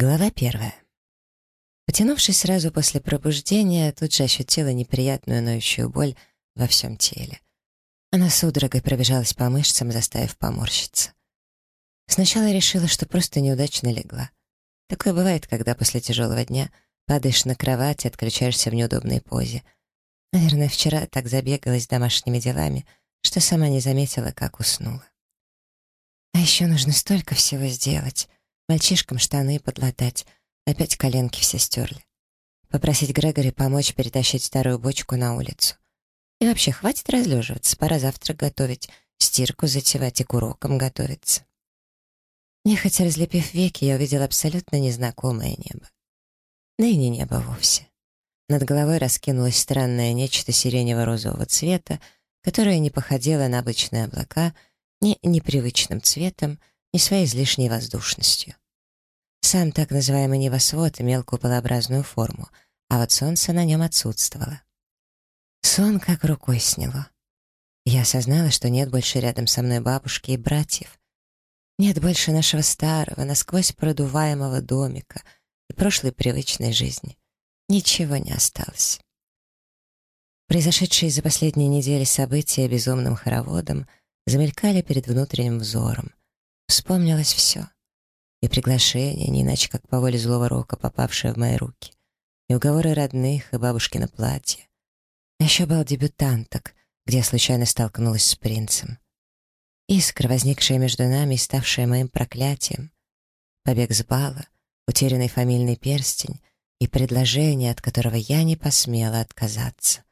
Глава первая. Потянувшись сразу после пробуждения, тут же ощутила неприятную ноющую боль во всем теле. Она судорогой пробежалась по мышцам, заставив поморщиться. Сначала решила, что просто неудачно легла. Такое бывает, когда после тяжелого дня падаешь на кровать и отключаешься в неудобной позе. Наверное, вчера так забегалась домашними делами, что сама не заметила, как уснула. А еще нужно столько всего сделать. Мальчишкам штаны подлатать. Опять коленки все стерли. Попросить Грегори помочь перетащить старую бочку на улицу. И вообще, хватит разлеживаться, пора завтрак готовить, стирку затевать и к урокам готовиться. Нехотя разлепив веки, я увидела абсолютно незнакомое небо. Да и не небо вовсе. Над головой раскинулось странное нечто сиренево-розового цвета, которое не походило на обычные облака ни непривычным цветом, ни своей излишней воздушностью. Сам так называемый небосвод имел куполообразную форму, а вот солнце на нем отсутствовало. Сон как рукой сняло. Я осознала, что нет больше рядом со мной бабушки и братьев. Нет больше нашего старого, насквозь продуваемого домика и прошлой привычной жизни. Ничего не осталось. Произошедшие за последние недели события безумным хороводом замелькали перед внутренним взором. Вспомнилось все. И приглашение, не иначе как по воле злого рока, попавшее в мои руки. И уговоры родных, и бабушкино платье. А еще был дебютанток, где я случайно столкнулась с принцем. Искра, возникшая между нами и ставшая моим проклятием. Побег с бала, утерянный фамильный перстень и предложение, от которого я не посмела отказаться.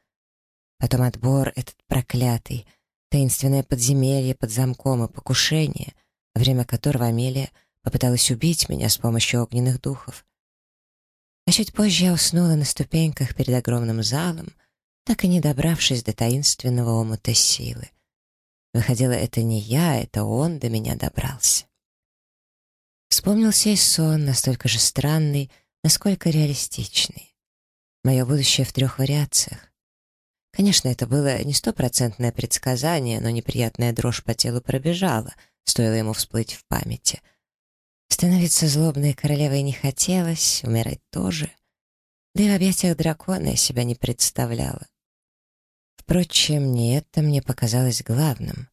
Потом отбор этот проклятый, таинственное подземелье под замком и покушение — во время которого Амелия попыталась убить меня с помощью огненных духов. А чуть позже я уснула на ступеньках перед огромным залом, так и не добравшись до таинственного омута силы. Выходило, это не я, это он до меня добрался. Вспомнился и сон, настолько же странный, насколько реалистичный. Мое будущее в трех вариациях. Конечно, это было не стопроцентное предсказание, но неприятная дрожь по телу пробежала — стоило ему всплыть в памяти. Становиться злобной королевой не хотелось, умирать тоже. Да и в объятиях дракона я себя не представляла. Впрочем, не это мне показалось главным.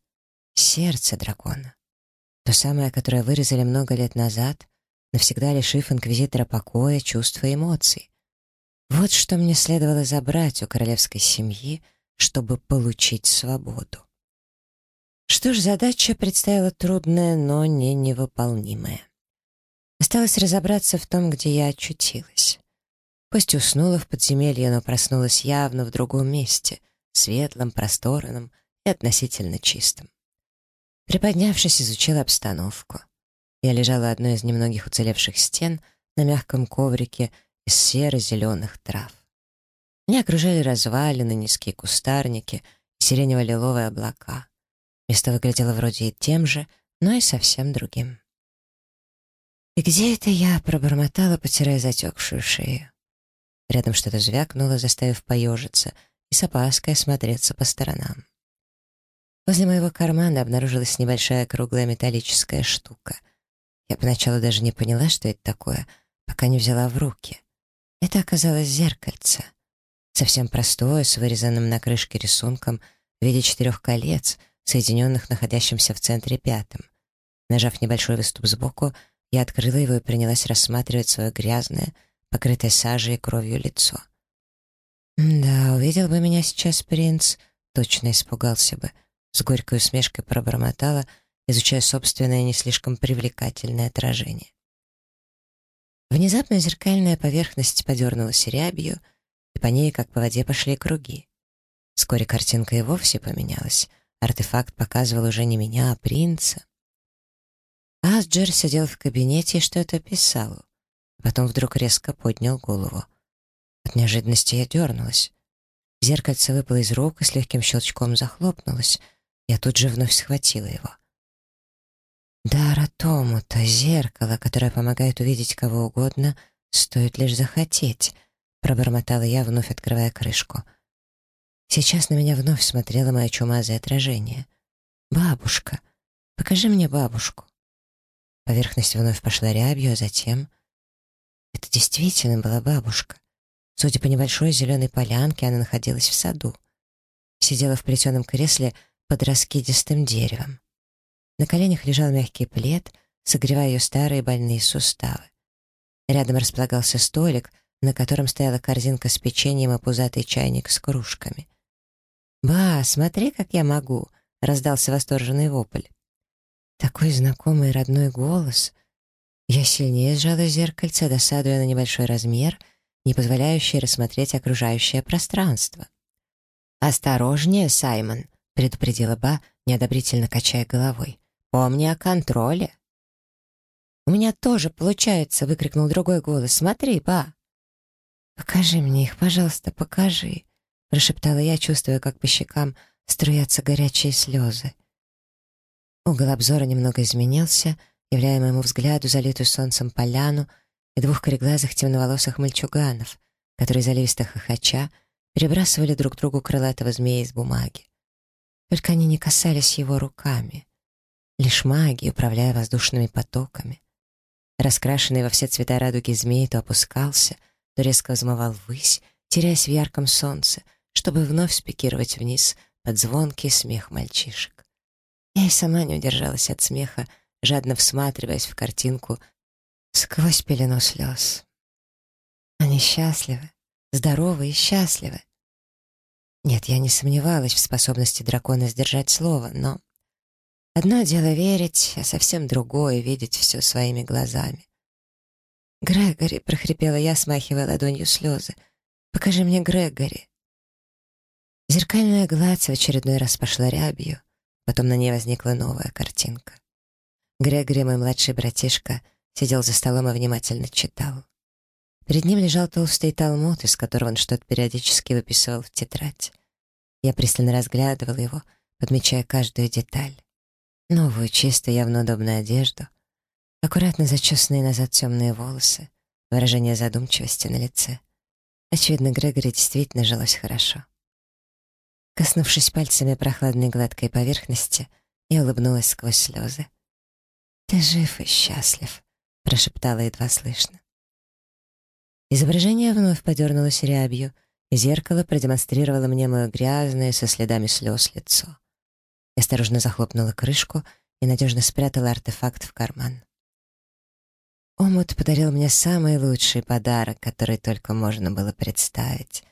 Сердце дракона. То самое, которое вырезали много лет назад, навсегда лишив инквизитора покоя, чувства и эмоций. Вот что мне следовало забрать у королевской семьи, чтобы получить свободу. Что ж, задача предстояла трудная, но не невыполнимая. Осталось разобраться в том, где я очутилась. Пусть уснула в подземелье, но проснулась явно в другом месте, светлом, просторном и относительно чистом. Приподнявшись, изучила обстановку. Я лежала одной из немногих уцелевших стен на мягком коврике из серо-зеленых трав. Меня окружали развалины, низкие кустарники, сиренево-лиловые облака. Место выглядело вроде и тем же, но и совсем другим. «И где это я?» — пробормотала, потирая затекшую шею. Рядом что-то звякнуло, заставив поежиться и с опаской осмотреться по сторонам. Возле моего кармана обнаружилась небольшая круглая металлическая штука. Я поначалу даже не поняла, что это такое, пока не взяла в руки. Это оказалось зеркальце. Совсем простое, с вырезанным на крышке рисунком в виде четырех колец — соединенных находящимся в центре пятым. Нажав небольшой выступ сбоку, я открыла его и принялась рассматривать свое грязное, покрытое сажей и кровью лицо. «Да, увидел бы меня сейчас принц, точно испугался бы», с горькой усмешкой пробормотала, изучая собственное не слишком привлекательное отражение. Внезапно зеркальная поверхность подернулась рябью, и по ней, как по воде, пошли круги. Вскоре картинка и вовсе поменялась — Артефакт показывал уже не меня, а принца. Асджер сидел в кабинете и что-то писал. Потом вдруг резко поднял голову. От неожиданности я дернулась. Зеркальце выпало из рук и с легким щелчком захлопнулось. Я тут же вновь схватила его. Дар Атому-то зеркало, которое помогает увидеть кого угодно, стоит лишь захотеть, пробормотала я, вновь открывая крышку. Сейчас на меня вновь смотрело мое чумазое отражение. «Бабушка! Покажи мне бабушку!» Поверхность вновь пошла рябью, а затем... Это действительно была бабушка. Судя по небольшой зеленой полянке, она находилась в саду. Сидела в плетеном кресле под раскидистым деревом. На коленях лежал мягкий плед, согревая ее старые больные суставы. Рядом располагался столик, на котором стояла корзинка с печеньем и пузатый чайник с кружками. «Ба, смотри, как я могу!» — раздался восторженный вопль. Такой знакомый родной голос. Я сильнее сжала зеркальце, досадуя на небольшой размер, не позволяющий рассмотреть окружающее пространство. «Осторожнее, Саймон!» — предупредила Ба, неодобрительно качая головой. «Помни о контроле!» «У меня тоже получается!» — выкрикнул другой голос. «Смотри, Ба!» «Покажи мне их, пожалуйста, покажи!» — прошептала я, чувствуя, как по щекам струятся горячие слезы. Угол обзора немного изменился, являя моему взгляду залитую солнцем поляну и двух кореглазых темноволосых мальчуганов, которые заливисто хохоча перебрасывали друг другу крылатого змея из бумаги. Только они не касались его руками. Лишь маги, управляя воздушными потоками. Раскрашенный во все цвета радуги змей то опускался, то резко взмывал ввысь, теряясь в ярком солнце, чтобы вновь спикировать вниз под звонкий смех мальчишек. Я и сама не удержалась от смеха, жадно всматриваясь в картинку сквозь пелену слез. Они счастливы, здоровы и счастливы. Нет, я не сомневалась в способности дракона сдержать слово, но... Одно дело верить, а совсем другое — видеть все своими глазами. «Грегори!» — прохрипела я, смахивая ладонью слезы. «Покажи мне Грегори!» Зеркальная гладь в очередной раз пошла рябью. Потом на ней возникла новая картинка. Грегори, мой младший братишка, сидел за столом и внимательно читал. Перед ним лежал толстый талмуд, из которого он что-то периодически выписывал в тетрадь. Я пристально разглядывал его, подмечая каждую деталь. Новую, чистую, явно удобную одежду, аккуратно зачесанные назад темные волосы, выражение задумчивости на лице. Очевидно, Грегори действительно жилось хорошо. Коснувшись пальцами прохладной гладкой поверхности, я улыбнулась сквозь слезы. «Ты жив и счастлив», — прошептала едва слышно. Изображение вновь подернулось рябью, и зеркало продемонстрировало мне мое грязное со следами слез лицо. Я осторожно захлопнула крышку и надежно спрятала артефакт в карман. Омут подарил мне самый лучший подарок, который только можно было представить.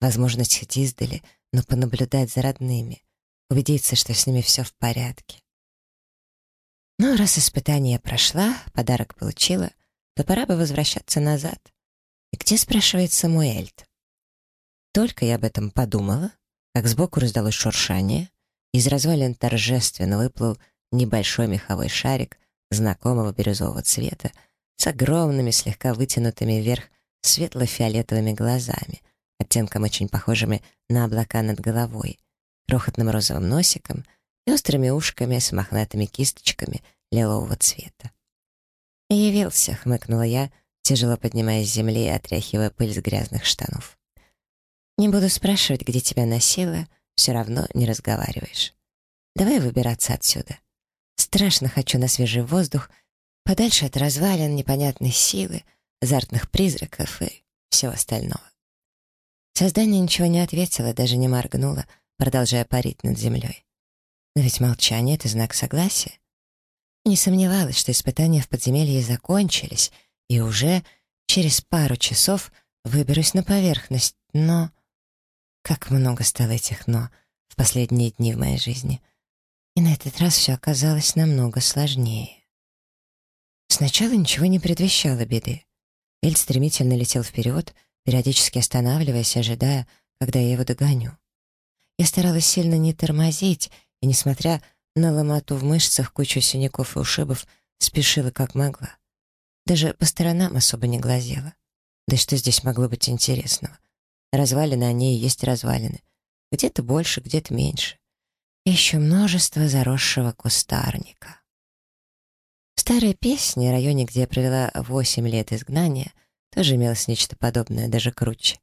Возможность хоть издали — но понаблюдать за родными, убедиться, что с ними все в порядке. Но раз испытание прошла, подарок получила, то пора бы возвращаться назад. И где, спрашивается, мой Эльт? Только я об этом подумала, как сбоку раздалось шуршание, из развалин торжественно выплыл небольшой меховой шарик знакомого бирюзового цвета с огромными, слегка вытянутыми вверх светло-фиолетовыми глазами, оттенком очень похожими на облака над головой, крохотным розовым носиком и острыми ушками с мохнатыми кисточками лилового цвета. «Явился», — хмыкнула я, тяжело поднимаясь с земли и отряхивая пыль с грязных штанов. «Не буду спрашивать, где тебя носило, все равно не разговариваешь. Давай выбираться отсюда. Страшно хочу на свежий воздух, подальше от развалин, непонятной силы, азартных призраков и всего остального. Создание ничего не ответило, даже не моргнуло, продолжая парить над землей. Но ведь молчание — это знак согласия. Не сомневалась, что испытания в подземелье закончились, и уже через пару часов выберусь на поверхность, но... Как много стало этих «но» в последние дни в моей жизни. И на этот раз все оказалось намного сложнее. Сначала ничего не предвещало беды. Эль стремительно летел вперед — периодически останавливаясь, ожидая, когда я его догоню. Я старалась сильно не тормозить, и, несмотря на ломоту в мышцах, кучу синяков и ушибов, спешила как могла. Даже по сторонам особо не глазела. Да что здесь могло быть интересного? Развалины они и есть развалины. Где-то больше, где-то меньше. И еще множество заросшего кустарника. В старой песне, районе, где я провела восемь лет изгнания — тоже имелось нечто подобное, даже круче.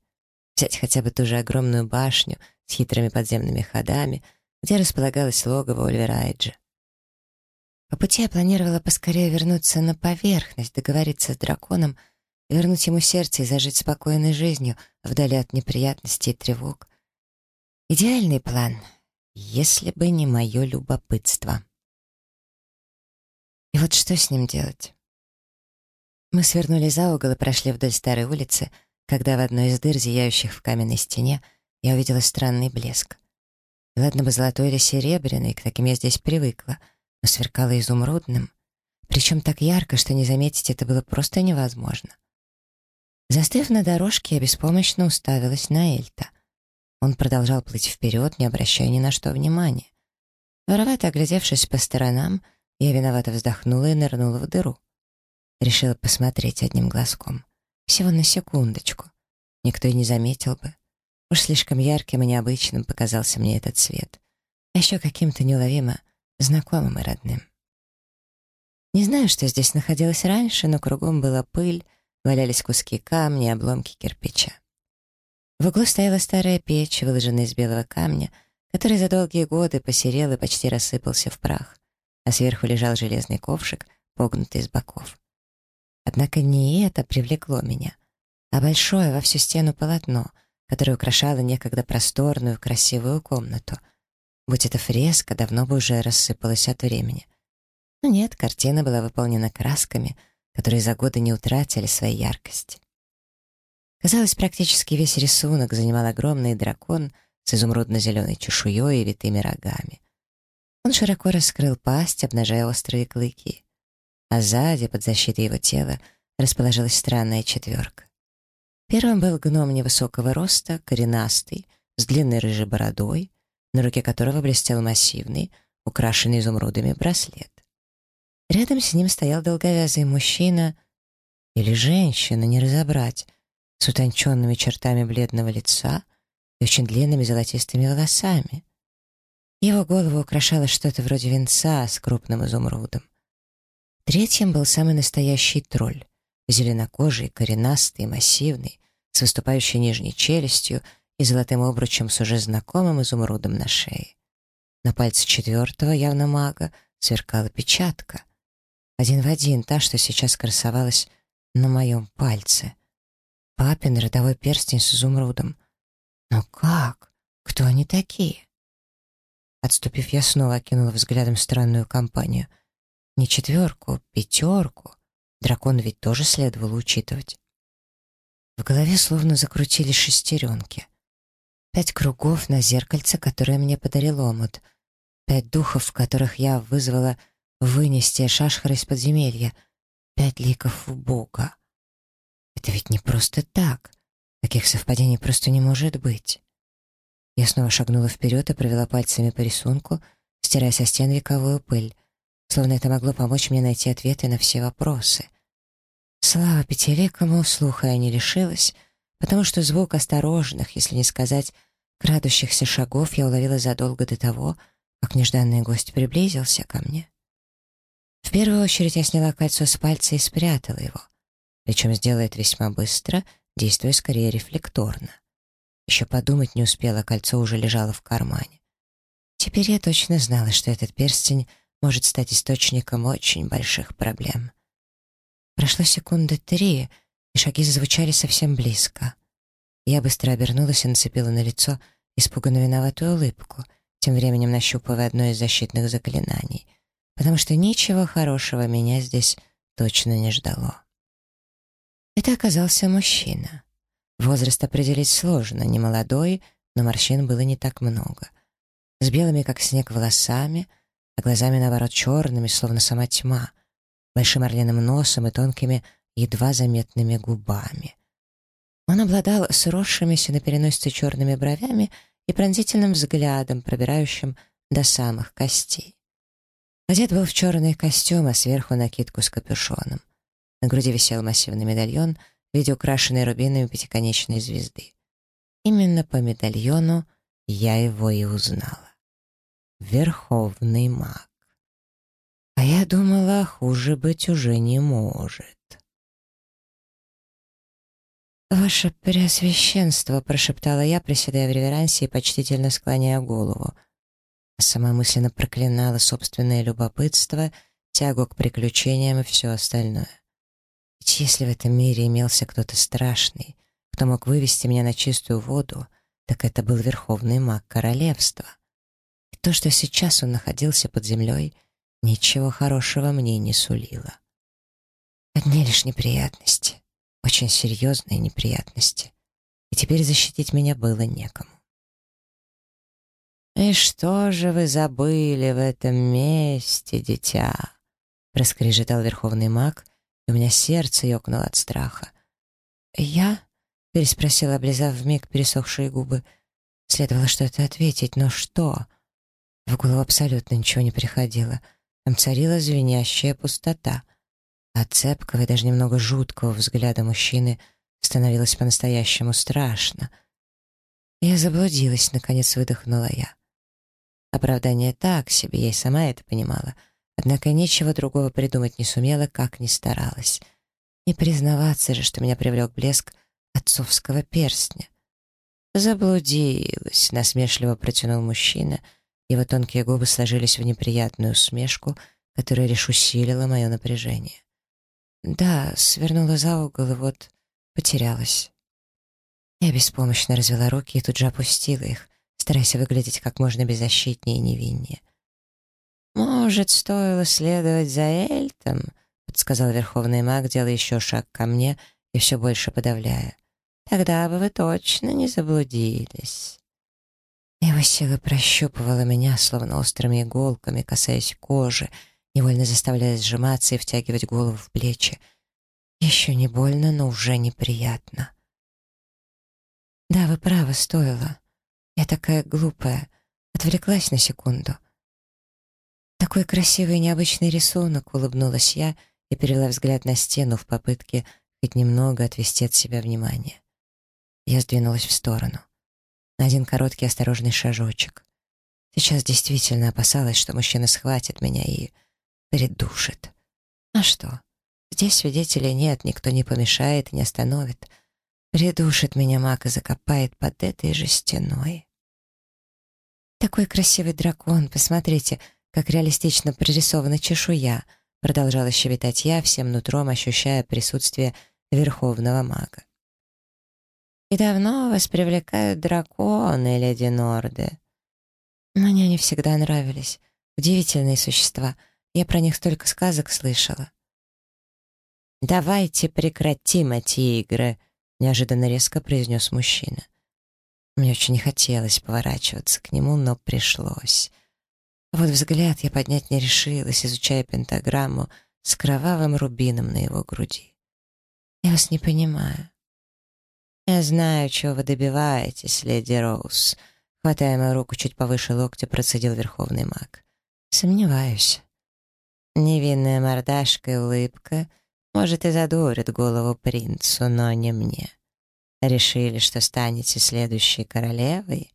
Взять хотя бы ту же огромную башню с хитрыми подземными ходами, где располагалось логово Ульверайджа. По пути я планировала поскорее вернуться на поверхность, договориться с драконом, вернуть ему сердце и зажить спокойной жизнью, вдали от неприятностей и тревог. Идеальный план, если бы не мое любопытство. И вот что с ним делать? Мы свернули за угол и прошли вдоль старой улицы, когда в одной из дыр, зияющих в каменной стене, я увидела странный блеск. Ладно бы золотой или серебряный, к таким я здесь привыкла, но сверкало изумрудным, причем так ярко, что не заметить это было просто невозможно. Застыв на дорожке, я беспомощно уставилась на Эльта. Он продолжал плыть вперед, не обращая ни на что внимания. Воровато оглядевшись по сторонам, я виновато вздохнула и нырнула в дыру. Решила посмотреть одним глазком. Всего на секундочку. Никто и не заметил бы. Уж слишком ярким и необычным показался мне этот цвет. А еще каким-то неуловимо знакомым и родным. Не знаю, что здесь находилось раньше, но кругом была пыль, валялись куски камня и обломки кирпича. В углу стояла старая печь, выложенная из белого камня, который за долгие годы посерел и почти рассыпался в прах, а сверху лежал железный ковшик, погнутый с боков. Однако не это привлекло меня, а большое во всю стену полотно, которое украшало некогда просторную, красивую комнату. Будь это фреска, давно бы уже рассыпалась от времени. Но нет, картина была выполнена красками — которые за годы не утратили своей яркости. Казалось, практически весь рисунок занимал огромный дракон с изумрудно-зеленой чешуей и витыми рогами. Он широко раскрыл пасть, обнажая острые клыки. А сзади, под защитой его тела, расположилась странная четверка. Первым был гном невысокого роста, коренастый, с длинной рыжей бородой, на руке которого блестел массивный, украшенный изумрудами браслет. Рядом с ним стоял долговязый мужчина или женщина, не разобрать, с утонченными чертами бледного лица и очень длинными золотистыми волосами. Его голову украшало что-то вроде венца с крупным изумрудом. Третьим был самый настоящий тролль, зеленокожий, коренастый, массивный, с выступающей нижней челюстью и золотым обручем с уже знакомым изумрудом на шее. На пальце четвертого, явно мага, сверкала печатка — один в один та, что сейчас красовалась на моем пальце. Папин родовой перстень с изумрудом. Но как? Кто они такие? Отступив, я снова окинула взглядом странную компанию. Не четверку, пятерку. Дракон ведь тоже следовало учитывать. В голове словно закрутили шестеренки. Пять кругов на зеркальце, которое мне подарил омут. Пять духов, в которых я вызвала вынести Шашхара из подземелья. Пять ликов у Бога. Это ведь не просто так. Таких совпадений просто не может быть. Я снова шагнула вперед и провела пальцами по рисунку, стирая со стен вековую пыль, словно это могло помочь мне найти ответы на все вопросы. Слава пятиликому, слуха я не лишилась, потому что звук осторожных, если не сказать крадущихся шагов, я уловила задолго до того, как нежданный гость приблизился ко мне. В первую очередь я сняла кольцо с пальца и спрятала его. Причем сделала это весьма быстро, действуя скорее рефлекторно. Еще подумать не успела, кольцо уже лежало в кармане. Теперь я точно знала, что этот перстень может стать источником очень больших проблем. Прошло секунды три, и шаги зазвучали совсем близко. Я быстро обернулась и нацепила на лицо испуганно виноватую улыбку, тем временем нащупывая одно из защитных заклинаний потому что ничего хорошего меня здесь точно не ждало. Это оказался мужчина. Возраст определить сложно, не молодой, но морщин было не так много. С белыми, как снег, волосами, а глазами, наоборот, черными, словно сама тьма, большим орлиным носом и тонкими, едва заметными губами. Он обладал сросшимися на переносице черными бровями и пронзительным взглядом, пробирающим до самых костей. Одет был в черный костюм, а сверху накидку с капюшоном. На груди висел массивный медальон в виде украшенной рубинами пятиконечной звезды. Именно по медальону я его и узнала. Верховный маг. А я думала, хуже быть уже не может. «Ваше Преосвященство», — прошептала я, приседая в реверансе и почтительно склоняя голову — Сама мысленно проклинала собственное любопытство, тягу к приключениям и все остальное. Ведь если в этом мире имелся кто-то страшный, кто мог вывести меня на чистую воду, так это был верховный маг королевства. То, что сейчас он находился под землей, ничего хорошего мне не сулило. Одни лишь неприятности, очень серьезные неприятности. И теперь защитить меня было некому. «И что же вы забыли в этом месте, дитя?» Проскрежетал верховный маг, и у меня сердце ёкнуло от страха. «Я?» — переспросила, облизав вмиг пересохшие губы. Следовало что-то ответить, но что? В голову абсолютно ничего не приходило. Там царила звенящая пустота. От цепкого и даже немного жуткого взгляда мужчины становилось по-настоящему страшно. Я заблудилась, наконец выдохнула я. Оправдание так себе, я и сама это понимала. Однако ничего другого придумать не сумела, как ни старалась. Не признаваться же, что меня привлек блеск отцовского перстня. «Заблудилась», — насмешливо протянул мужчина. Его тонкие губы сложились в неприятную усмешку, которая лишь усилила мое напряжение. «Да, свернула за угол и вот потерялась». Я беспомощно развела руки и тут же опустила их, стараясь выглядеть как можно беззащитнее и невиннее. «Может, стоило следовать за Эльтом?» — подсказал верховный маг, делая еще шаг ко мне и все больше подавляя. «Тогда бы вы точно не заблудились». Его сила прощупывала меня, словно острыми иголками, касаясь кожи, невольно заставляя сжиматься и втягивать голову в плечи. Еще не больно, но уже неприятно. «Да, вы правы, стоило. Я такая глупая. Отвлеклась на секунду. Такой красивый и необычный рисунок, улыбнулась я и перевела взгляд на стену в попытке хоть немного отвести от себя внимание. Я сдвинулась в сторону. На один короткий осторожный шажочек. Сейчас действительно опасалась, что мужчина схватит меня и придушит. А что? Здесь свидетелей нет, никто не помешает и не остановит. Придушит меня маг и закопает под этой же стеной. «Такой красивый дракон, посмотрите, как реалистично прорисована чешуя», продолжала щебетать я, всем нутром ощущая присутствие верховного мага. «И давно вас привлекают драконы, леди Норды?» «Мне они всегда нравились. Удивительные существа. Я про них столько сказок слышала». «Давайте прекратим эти игры», — неожиданно резко произнес мужчина. Мне очень не хотелось поворачиваться к нему, но пришлось. А вот взгляд я поднять не решилась, изучая пентаграмму с кровавым рубином на его груди. «Я вас не понимаю». «Я знаю, чего вы добиваетесь, леди Роуз», хватая мою руку чуть повыше локтя, процедил верховный маг. «Сомневаюсь». Невинная мордашка и улыбка, может, и задурит голову принцу, но не мне. Решили, что станете следующей королевой?»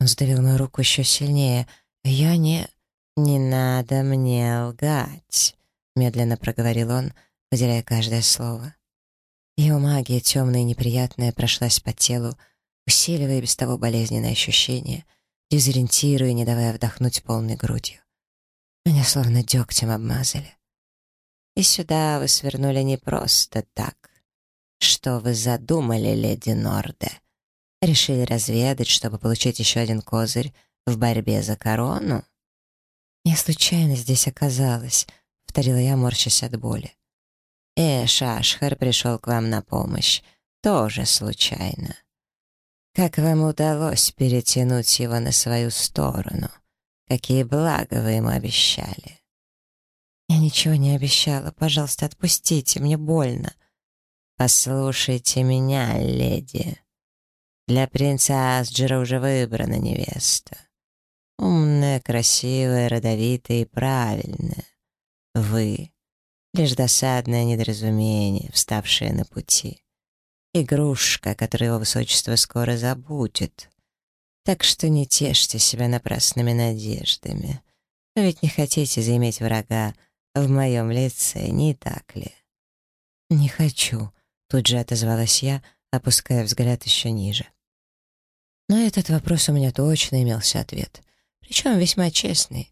Он сдавил мою руку еще сильнее. «Я не...» «Не надо мне лгать», — медленно проговорил он, выделяя каждое слово. Его магия, темная и неприятная, прошлась по телу, усиливая без того болезненные ощущения, дезориентируя, не давая вдохнуть полной грудью. Меня словно дегтем обмазали. И сюда вы свернули не просто так. «Что вы задумали, леди Норде? Решили разведать, чтобы получить еще один козырь в борьбе за корону?» «Я случайно здесь оказалась», — повторила я, морщась от боли. «Э, Шашхар пришел к вам на помощь. Тоже случайно. Как вам удалось перетянуть его на свою сторону? Какие блага вы ему обещали?» «Я ничего не обещала. Пожалуйста, отпустите, мне больно». «Послушайте меня, леди. Для принца Асджера уже выбрана невеста. Умная, красивая, родовитая и правильная. Вы — лишь досадное недоразумение, вставшее на пути. Игрушка, которую его высочество скоро забудет. Так что не тешьте себя напрасными надеждами. Вы ведь не хотите заиметь врага в моем лице, не так ли?» «Не хочу», Тут же отозвалась я, опуская взгляд еще ниже. На этот вопрос у меня точно имелся ответ, причем весьма честный.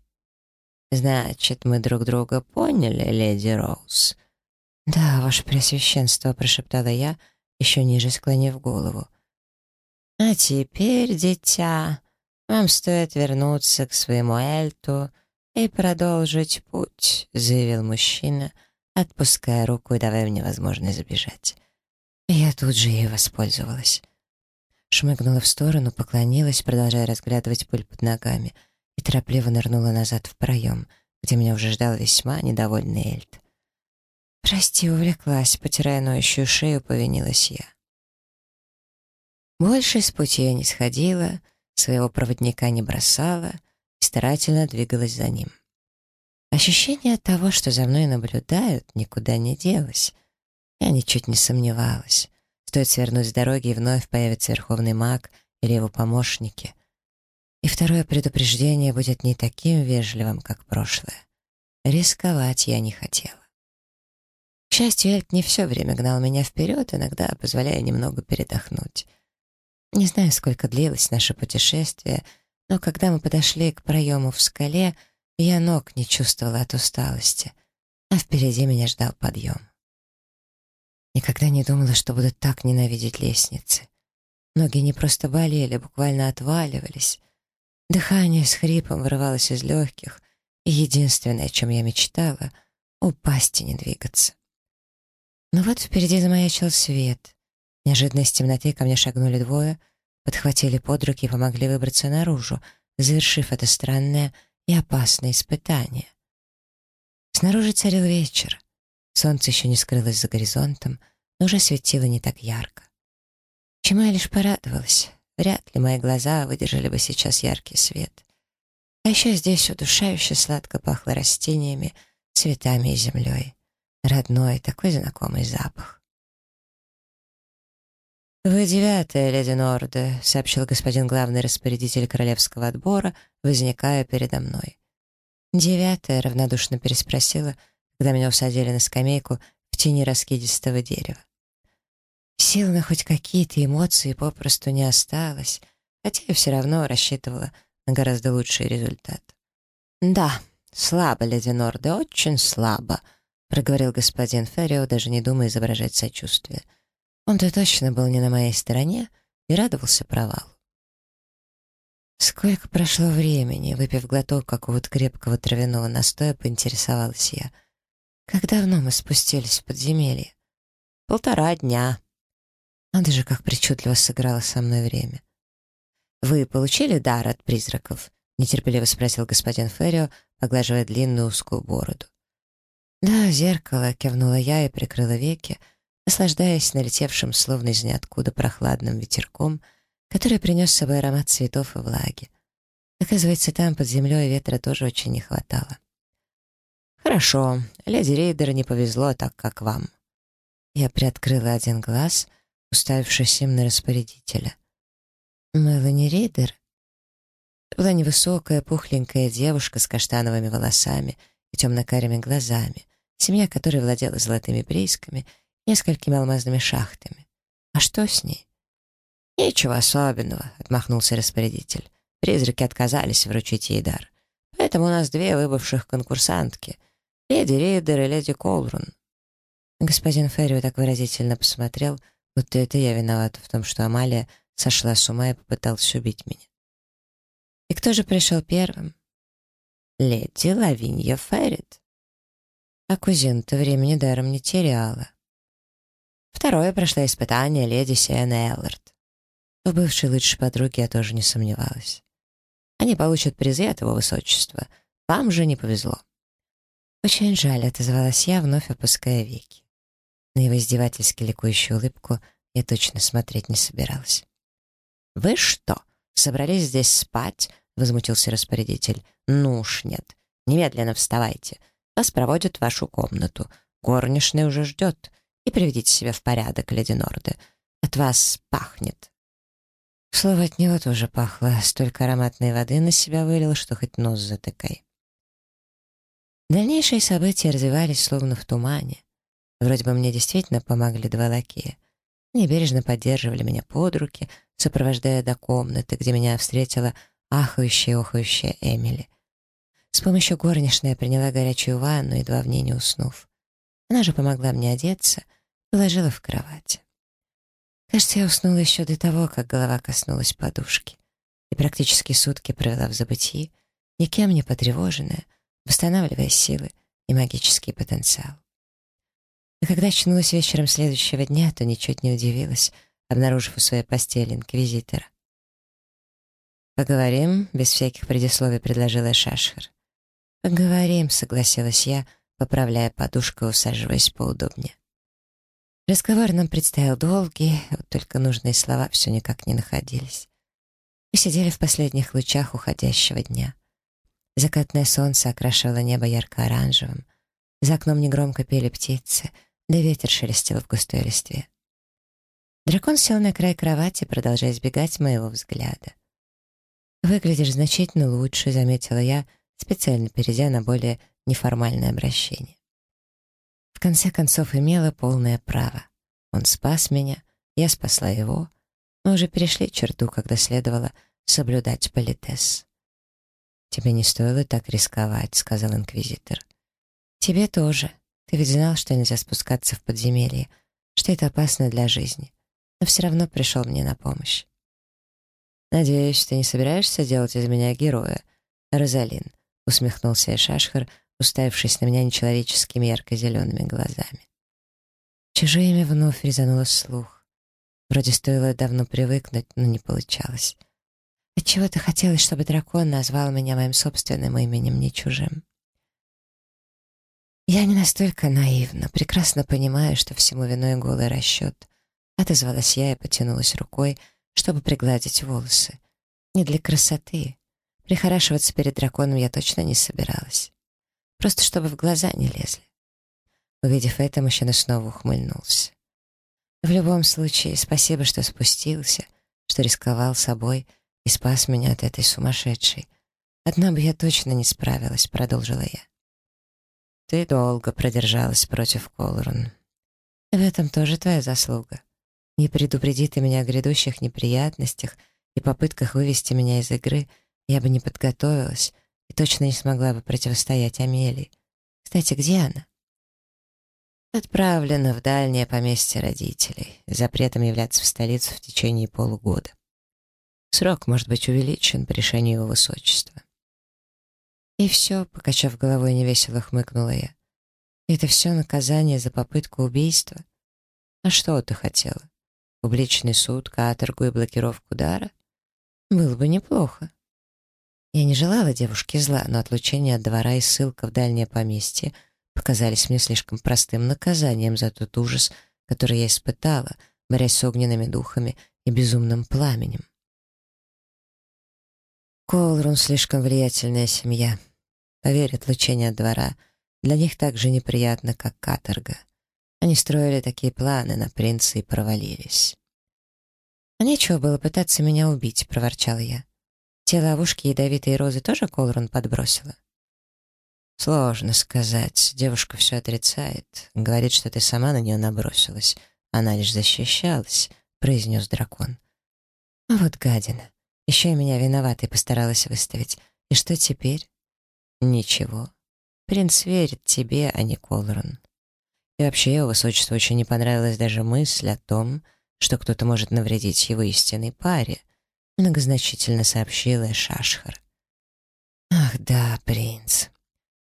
«Значит, мы друг друга поняли, леди Роуз. «Да, ваше Преосвященство», — прошептала я, еще ниже склонив голову. «А теперь, дитя, вам стоит вернуться к своему Эльту и продолжить путь», — заявил мужчина, отпуская руку и давая мне возможность забежать. Я тут же ей воспользовалась. Шмыгнула в сторону, поклонилась, продолжая разглядывать пыль под ногами, и торопливо нырнула назад в проем, где меня уже ждал весьма недовольный Эльт. «Прости, увлеклась», — потирая ноющую шею, повинилась я. Больше с пути я не сходила, своего проводника не бросала и старательно двигалась за ним. Ощущение того, что за мной наблюдают, никуда не делось. Я ничуть не сомневалась. Стоит свернуть с дороги, и вновь появится верховный маг или его помощники. И второе предупреждение будет не таким вежливым, как прошлое. Рисковать я не хотела. К счастью, Эльт не все время гнал меня вперед, иногда позволяя немного передохнуть. Не знаю, сколько длилось наше путешествие, но когда мы подошли к проему в скале, я ног не чувствовала от усталости, а впереди меня ждал подъем. Никогда не думала, что буду так ненавидеть лестницы. Ноги не просто болели, буквально отваливались. Дыхание с хрипом вырывалось из легких, и единственное, о чем я мечтала — упасть и не двигаться. Но вот впереди замаячил свет. Неожиданно из темноты ко мне шагнули двое, подхватили под руки и помогли выбраться наружу, завершив это странное и опасное испытание. Снаружи царил вечер. Солнце еще не скрылось за горизонтом, но уже светило не так ярко. Чему я лишь порадовалась. Вряд ли мои глаза выдержали бы сейчас яркий свет. А еще здесь удушающе сладко пахло растениями, цветами и землей. Родной, такой знакомый запах. «Вы девятая, леди Норде», — сообщил господин главный распорядитель королевского отбора, возникая передо мной. «Девятая», — равнодушно переспросила, когда меня усадили на скамейку в тени раскидистого дерева. Сил на хоть какие-то эмоции попросту не осталось, хотя я все равно рассчитывала на гораздо лучший результат. «Да, слабо, леди Норде, очень слабо», проговорил господин Феррио, даже не думая изображать сочувствие. Он-то точно был не на моей стороне и радовался провалу. Сколько прошло времени, выпив глоток какого-то крепкого травяного настоя, поинтересовалась я. Как давно мы спустились в подземелье? Полтора дня. Надо же, как причудливо сыграло со мной время. «Вы получили дар от призраков?» — нетерпеливо спросил господин Феррио, поглаживая длинную узкую бороду. «Да, зеркало», — кивнула я и прикрыла веки, наслаждаясь налетевшим словно из ниоткуда прохладным ветерком, который принес с собой аромат цветов и влаги. Оказывается, там под землей ветра тоже очень не хватало. «Хорошо, леди Рейдер не повезло так, как вам». Я приоткрыла один глаз, уставившись им на распорядителя. «Мелани Рейдер?» была невысокая, пухленькая девушка с каштановыми волосами и темно-карими глазами, семья которой владела золотыми приисками, несколькими алмазными шахтами. А что с ней? «Ничего особенного», — отмахнулся распорядитель. Призраки отказались вручить ей дар. Поэтому у нас две выбывших конкурсантки — леди Рейдер и леди Колрун. Господин Феррио так выразительно посмотрел, будто это я виновата в том, что Амалия сошла с ума и попыталась убить меня. И кто же пришел первым? Леди Лавинья Феррит. А кузин-то времени даром не теряла. Второе прошло испытание леди Сиэна Эллард. В бывшей лучшей подруге я тоже не сомневалась. Они получат призы от его высочества. Вам же не повезло. Очень жаль, отозвалась я, вновь опуская веки. На его издевательски ликующую улыбку я точно смотреть не собиралась. «Вы что, собрались здесь спать?» — возмутился распорядитель. «Ну уж нет. Немедленно вставайте. Вас проводят в вашу комнату. Горничная уже ждет. И приведите себя в порядок, леди Норды. От вас пахнет». Слово от него тоже пахло. Столько ароматной воды на себя вылил, что хоть нос затыкай. Дальнейшие события развивались словно в тумане. Вроде бы мне действительно помогли два лакея. Они бережно поддерживали меня под руки, сопровождая до комнаты, где меня встретила ахающая и охающая Эмили. С помощью горничной я приняла горячую ванну, едва в ней не уснув. Она же помогла мне одеться, положила в кровать. Кажется, я уснула еще до того, как голова коснулась подушки, и практически сутки провела в забытии, никем не потревоженная, восстанавливая силы и магический потенциал. А когда очнулась вечером следующего дня, то ничуть не удивилась, обнаружив у своей постели инквизитора. «Поговорим», — без всяких предисловий предложила Шашхар. «Поговорим», — согласилась я, поправляя подушку и усаживаясь поудобнее. Разговор нам предстоял долгий, вот только нужные слова все никак не находились. Мы сидели в последних лучах уходящего дня. Закатное солнце окрашивало небо ярко-оранжевым. За окном негромко пели птицы, да ветер шелестел в густой листве. Дракон сел на край кровати, продолжая избегать моего взгляда. «Выглядишь значительно лучше», — заметила я, специально перейдя на более неформальное обращение. В конце концов, имела полное право. Он спас меня, я спасла его. Мы уже перешли черту, когда следовало соблюдать политес. «Тебе не стоило так рисковать», — сказал инквизитор. «Тебе тоже. Ты ведь знал, что нельзя спускаться в подземелье, что это опасно для жизни, но все равно пришел мне на помощь. «Надеюсь, ты не собираешься делать из меня героя, Розалин», — усмехнулся Шашхар, уставившись на меня нечеловеческими ярко-зелеными глазами. Чужое имя вновь резануло слух. Вроде стоило давно привыкнуть, но не получалось. Отчего-то хотелось, чтобы дракон назвал меня моим собственным именем, не чужим. Я не настолько наивна, прекрасно понимаю, что всему виной голый расчет. Отозвалась я и потянулась рукой, чтобы пригладить волосы. Не для красоты. Прихорашиваться перед драконом я точно не собиралась. Просто чтобы в глаза не лезли. Увидев это, мужчина снова ухмыльнулся. В любом случае, спасибо, что спустился, что рисковал собой и спас меня от этой сумасшедшей. Одна бы я точно не справилась, продолжила я. Ты долго продержалась против Колорун. В этом тоже твоя заслуга. Не предупреди ты меня о грядущих неприятностях и попытках вывести меня из игры, я бы не подготовилась и точно не смогла бы противостоять Амелии. Кстати, где она? Отправлена в дальнее поместье родителей, запретом являться в столицу в течение полугода. Срок может быть увеличен по решению его высочества. И все, покачав головой, невесело хмыкнула я. Это все наказание за попытку убийства? А что ты хотела? Публичный суд, каторгу и блокировку дара? Было бы неплохо. Я не желала девушке зла, но отлучение от двора и ссылка в дальнее поместье показались мне слишком простым наказанием за тот ужас, который я испытала, борясь с огненными духами и безумным пламенем. Колрун слишком влиятельная семья. Поверь, отлучение от двора для них так же неприятно, как каторга. Они строили такие планы на принца и провалились. «А нечего было пытаться меня убить», — проворчал я. «Те ловушки ядовитой розы тоже Колрун подбросила?» «Сложно сказать. Девушка все отрицает. Говорит, что ты сама на нее набросилась. Она лишь защищалась», — произнес дракон. «А вот гадина. Еще и меня виноватой постаралась выставить. И что теперь?» «Ничего. Принц верит тебе, а не Колрун. И вообще, его высочеству очень не понравилась даже мысль о том, что кто-то может навредить его истинной паре, многозначительно сообщила Шашхар. Ах да, принц.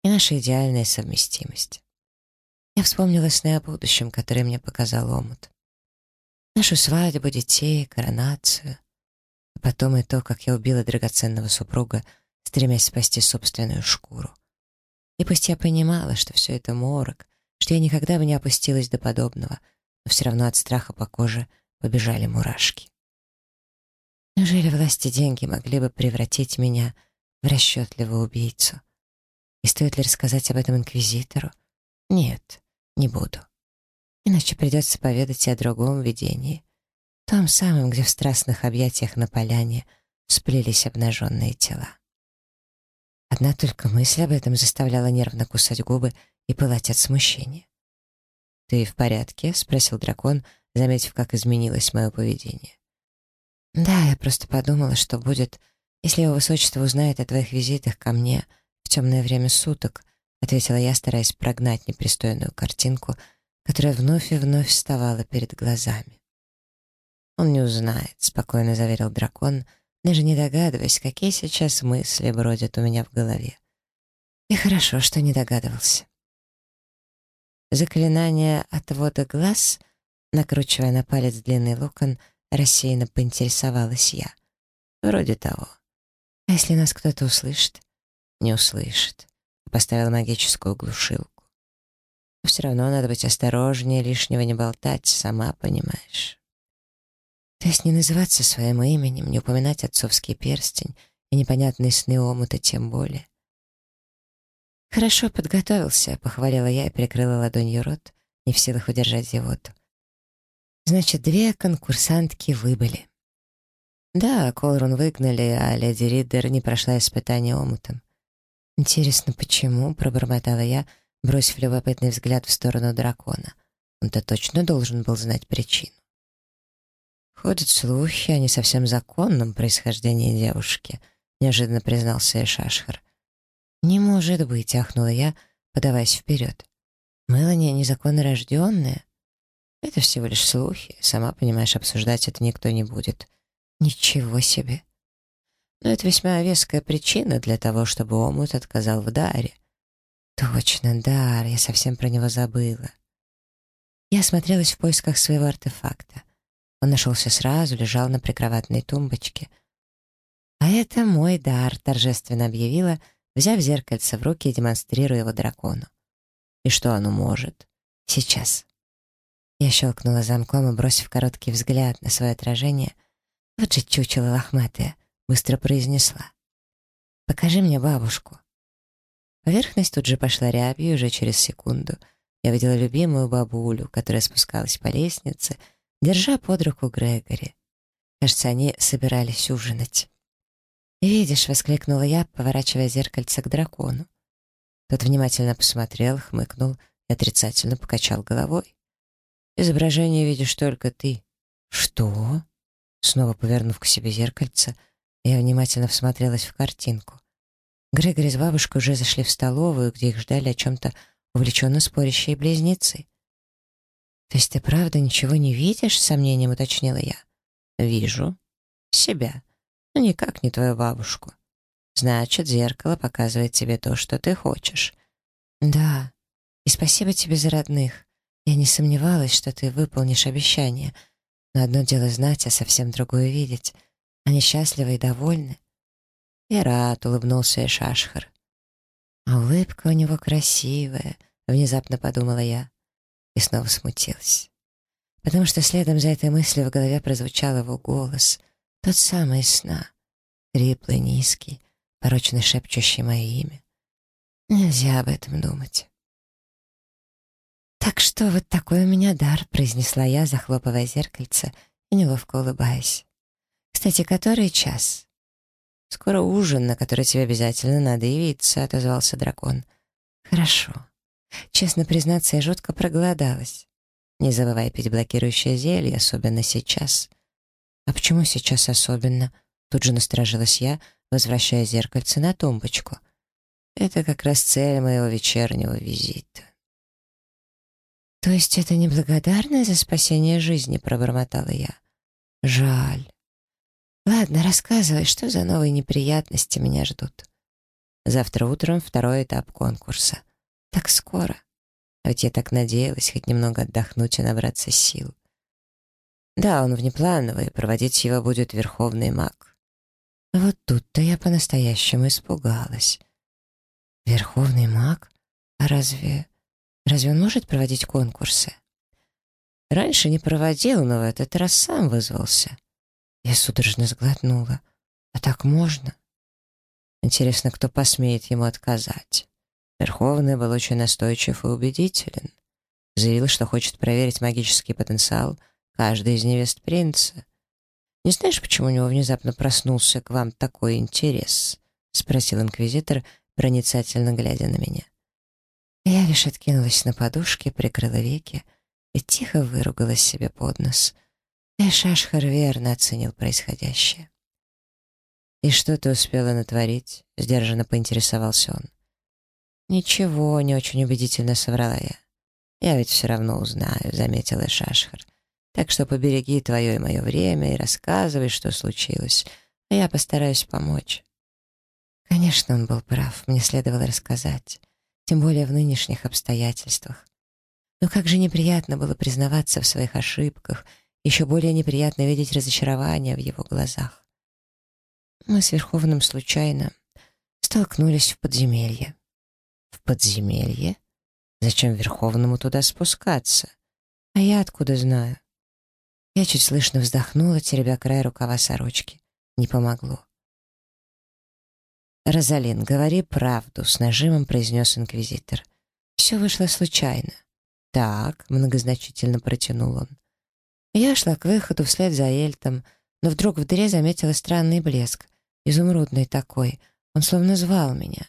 И наша идеальная совместимость. Я вспомнила сны о будущем, которые мне показал омут. Нашу свадьбу, детей, коронацию. Потом и то, как я убила драгоценного супруга, стремясь спасти собственную шкуру. И пусть я понимала, что все это морок, что я никогда бы не опустилась до подобного, но все равно от страха по коже побежали мурашки. Неужели власти деньги могли бы превратить меня в расчетливого убийцу? И стоит ли рассказать об этом инквизитору? Нет, не буду. Иначе придется поведать и о другом видении. Том самом, где в страстных объятиях на поляне сплелись обнаженные тела. Одна только мысль об этом заставляла нервно кусать губы и пылать от смущения. «Ты в порядке?» — спросил дракон, заметив, как изменилось мое поведение. «Да, я просто подумала, что будет, если его высочество узнает о твоих визитах ко мне в темное время суток», — ответила я, стараясь прогнать непристойную картинку, которая вновь и вновь вставала перед глазами. «Он не узнает», — спокойно заверил дракон, даже не догадываясь, какие сейчас мысли бродят у меня в голове. И хорошо, что не догадывался. Заклинание отвода глаз, накручивая на палец длинный локон, рассеянно поинтересовалась я. Вроде того. А если нас кто-то услышит? Не услышит. Поставил магическую глушилку. Все равно надо быть осторожнее, лишнего не болтать, сама понимаешь. То есть не называться своим именем, не упоминать отцовский перстень и непонятные сны омута тем более. «Хорошо подготовился», — похвалила я и прикрыла ладонью рот, не в силах удержать зевоту. «Значит, две конкурсантки выбыли». Да, Колрун выгнали, а леди Риддер не прошла испытание омутом. «Интересно, почему?» — пробормотала я, бросив любопытный взгляд в сторону дракона. Он-то точно должен был знать причину. «Ходят слухи о не совсем законном происхождении девушки», — неожиданно признался Эшашхар. «Не может быть», — ахнула я, подаваясь вперед. «Мелани незаконно рожденная?» «Это всего лишь слухи. Сама понимаешь, обсуждать это никто не будет». «Ничего себе!» «Но это весьма веская причина для того, чтобы Омут отказал в даре». «Точно, дар. Я совсем про него забыла». Я осмотрелась в поисках своего артефакта. Он нашелся сразу, лежал на прикроватной тумбочке. «А это мой дар», — торжественно объявила — взяв зеркальце в руки и демонстрируя его дракону. «И что оно может?» «Сейчас». Я щелкнула замком и, бросив короткий взгляд на свое отражение, вот же чучело лохматое, быстро произнесла. «Покажи мне бабушку». Поверхность тут же пошла рябью, уже через секунду я видела любимую бабулю, которая спускалась по лестнице, держа под руку Грегори. Кажется, они собирались ужинать. «Видишь», — воскликнула я, поворачивая зеркальце к дракону. Тот внимательно посмотрел, хмыкнул и отрицательно покачал головой. «Изображение видишь только ты». «Что?» Снова повернув к себе зеркальце, я внимательно всмотрелась в картинку. Грегори с бабушкой уже зашли в столовую, где их ждали о чем-то увлеченно спорящие близнецы. «То есть ты правда ничего не видишь?» — с сомнением уточнила я. «Вижу. Себя но никак не твою бабушку. Значит, зеркало показывает тебе то, что ты хочешь. Да, и спасибо тебе за родных. Я не сомневалась, что ты выполнишь обещание. Но одно дело знать, а совсем другое видеть. Они счастливы и довольны. Я рад, улыбнулся Шашхар. А улыбка у него красивая, внезапно подумала я. И снова смутилась. Потому что следом за этой мыслью в голове прозвучал его голос. Тот самый сна. Хриплый, низкий, порочно шепчущий мое имя. Нельзя об этом думать. «Так что вот такой у меня дар», — произнесла я, захлопывая зеркальце и неловко улыбаясь. «Кстати, который час?» «Скоро ужин, на который тебе обязательно надо явиться», — отозвался дракон. «Хорошо. Честно признаться, я жутко проголодалась. Не забывай пить блокирующее зелье, особенно сейчас. «А почему сейчас особенно?» Тут же насторожилась я, возвращая зеркальце на тумбочку. «Это как раз цель моего вечернего визита». «То есть это неблагодарное за спасение жизни?» — пробормотала я. «Жаль. Ладно, рассказывай, что за новые неприятности меня ждут?» «Завтра утром второй этап конкурса. Так скоро. А ведь я так надеялась хоть немного отдохнуть и набраться сил. Да, он внеплановый, проводить его будет верховный маг. Вот тут-то я по-настоящему испугалась. Верховный маг? А разве... Разве он может проводить конкурсы? Раньше не проводил, но в этот раз сам вызвался. Я судорожно сглотнула. А так можно? Интересно, кто посмеет ему отказать? Верховный был очень настойчив и убедителен. Заявил, что хочет проверить магический потенциал каждой из невест принца. Не знаешь, почему у него внезапно проснулся к вам такой интерес?» — спросил инквизитор, проницательно глядя на меня. Я лишь откинулась на подушке, прикрыла веки и тихо выругалась себе под нос. Эшашхар верно оценил происходящее. «И что ты успела натворить?» — сдержанно поинтересовался он. «Ничего, не очень убедительно соврала я. Я ведь все равно узнаю», — заметила Шашхар. «Так что побереги твое и мое время и рассказывай, что случилось, а я постараюсь помочь». Конечно, он был прав, мне следовало рассказать, тем более в нынешних обстоятельствах. Но как же неприятно было признаваться в своих ошибках, еще более неприятно видеть разочарование в его глазах. Мы с Верховным случайно столкнулись в подземелье. В подземелье? Зачем Верховному туда спускаться? А я откуда знаю? Я чуть слышно вздохнула, теребя край рукава сорочки. Не помогло. «Розалин, говори правду», — с нажимом произнес инквизитор. «Все вышло случайно». «Так», — многозначительно протянул он. Я шла к выходу вслед за Эльтом, но вдруг в дыре заметила странный блеск, изумрудный такой. Он словно звал меня.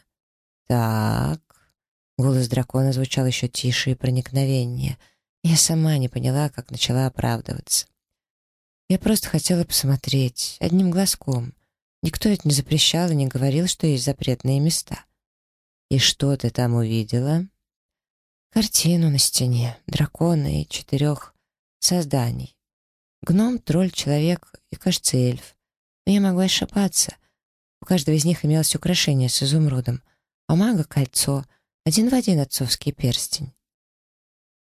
«Так...» Голос дракона звучал еще тише и проникновеннее. Я сама не поняла, как начала оправдываться. Я просто хотела посмотреть, одним глазком. Никто ведь не запрещал и не говорил, что есть запретные места. «И что ты там увидела?» Картину на стене, дракона и четырех созданий. Гном, тролль, человек и, кажется, эльф. Но я могу ошибаться. У каждого из них имелось украшение с изумрудом, а мага — кольцо, один в один отцовский перстень.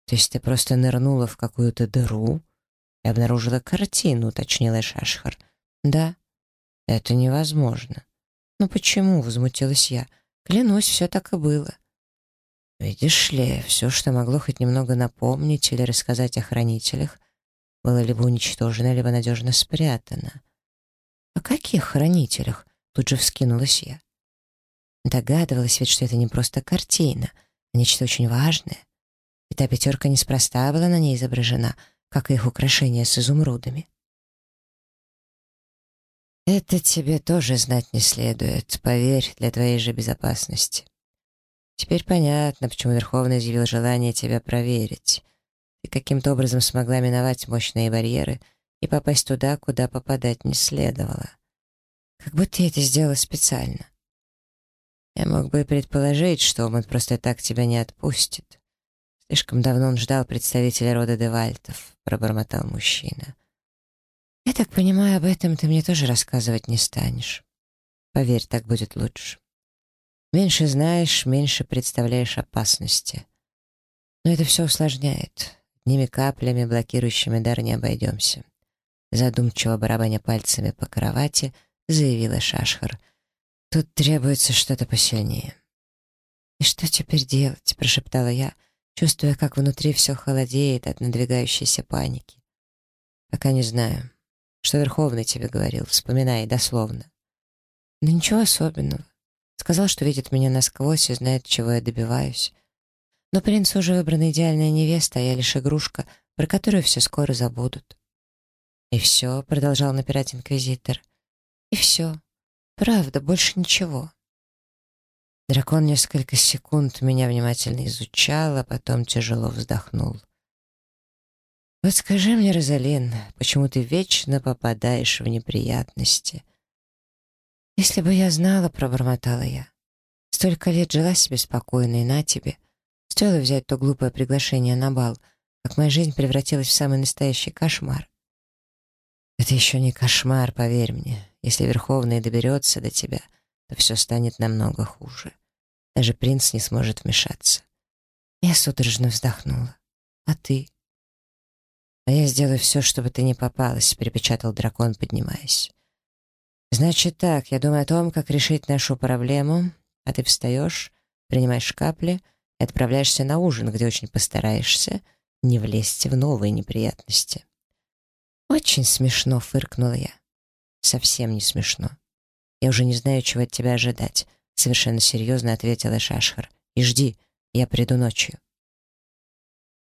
То есть ты просто нырнула в какую-то дыру и обнаружила картину, уточнила Шашхар. Да, это невозможно. Но почему, возмутилась я. Клянусь, все так и было. Видишь ли, все, что могло хоть немного напомнить или рассказать о хранителях, было либо уничтожено, либо надежно спрятано. «О каких хранителях?» — тут же вскинулась я. Догадывалась ведь, что это не просто картина, а нечто очень важное. И та пятерка неспроста была на ней изображена, как и их украшения с изумрудами. «Это тебе тоже знать не следует, поверь, для твоей же безопасности. Теперь понятно, почему Верховный изъявил желание тебя проверить. Ты каким-то образом смогла миновать мощные барьеры и попасть туда, куда попадать не следовало. Как будто я это сделала специально. Я мог бы предположить, что он просто так тебя не отпустит. Слишком давно он ждал представителя рода Девальтов, пробормотал мужчина. Я так понимаю, об этом ты мне тоже рассказывать не станешь. Поверь, так будет лучше. Меньше знаешь, меньше представляешь опасности. Но это все усложняет. Одними каплями, блокирующими дар, не обойдемся. Задумчиво барабаня пальцами по кровати, заявила Шашхар. Тут требуется что-то посильнее. «И что теперь делать?» — прошептала я, чувствуя, как внутри все холодеет от надвигающейся паники. «Пока не знаю. Что Верховный тебе говорил? Вспоминай дословно». «Да ничего особенного. Сказал, что видит меня насквозь и знает, чего я добиваюсь. Но принц уже выбрана идеальная невеста, а я лишь игрушка, про которую все скоро забудут. «И все», — продолжал напирать инквизитор. «И все. Правда, больше ничего». Дракон несколько секунд меня внимательно изучал, а потом тяжело вздохнул. «Вот скажи мне, Розалин, почему ты вечно попадаешь в неприятности?» «Если бы я знала», — пробормотала я. «Столько лет жила себе спокойно, и на тебе. Стоило взять то глупое приглашение на бал, как моя жизнь превратилась в самый настоящий кошмар». «Это еще не кошмар, поверь мне. Если Верховный доберется до тебя, то все станет намного хуже. Даже принц не сможет вмешаться». Я судорожно вздохнула. «А ты?» «А я сделаю все, чтобы ты не попалась», — перепечатал дракон, поднимаясь. «Значит так, я думаю о том, как решить нашу проблему, а ты встаешь, принимаешь капли и отправляешься на ужин, где очень постараешься не влезть в новые неприятности». «Очень смешно», — фыркнула я. «Совсем не смешно. Я уже не знаю, чего от тебя ожидать», — совершенно серьезно ответила Шашхар. «И жди, я приду ночью».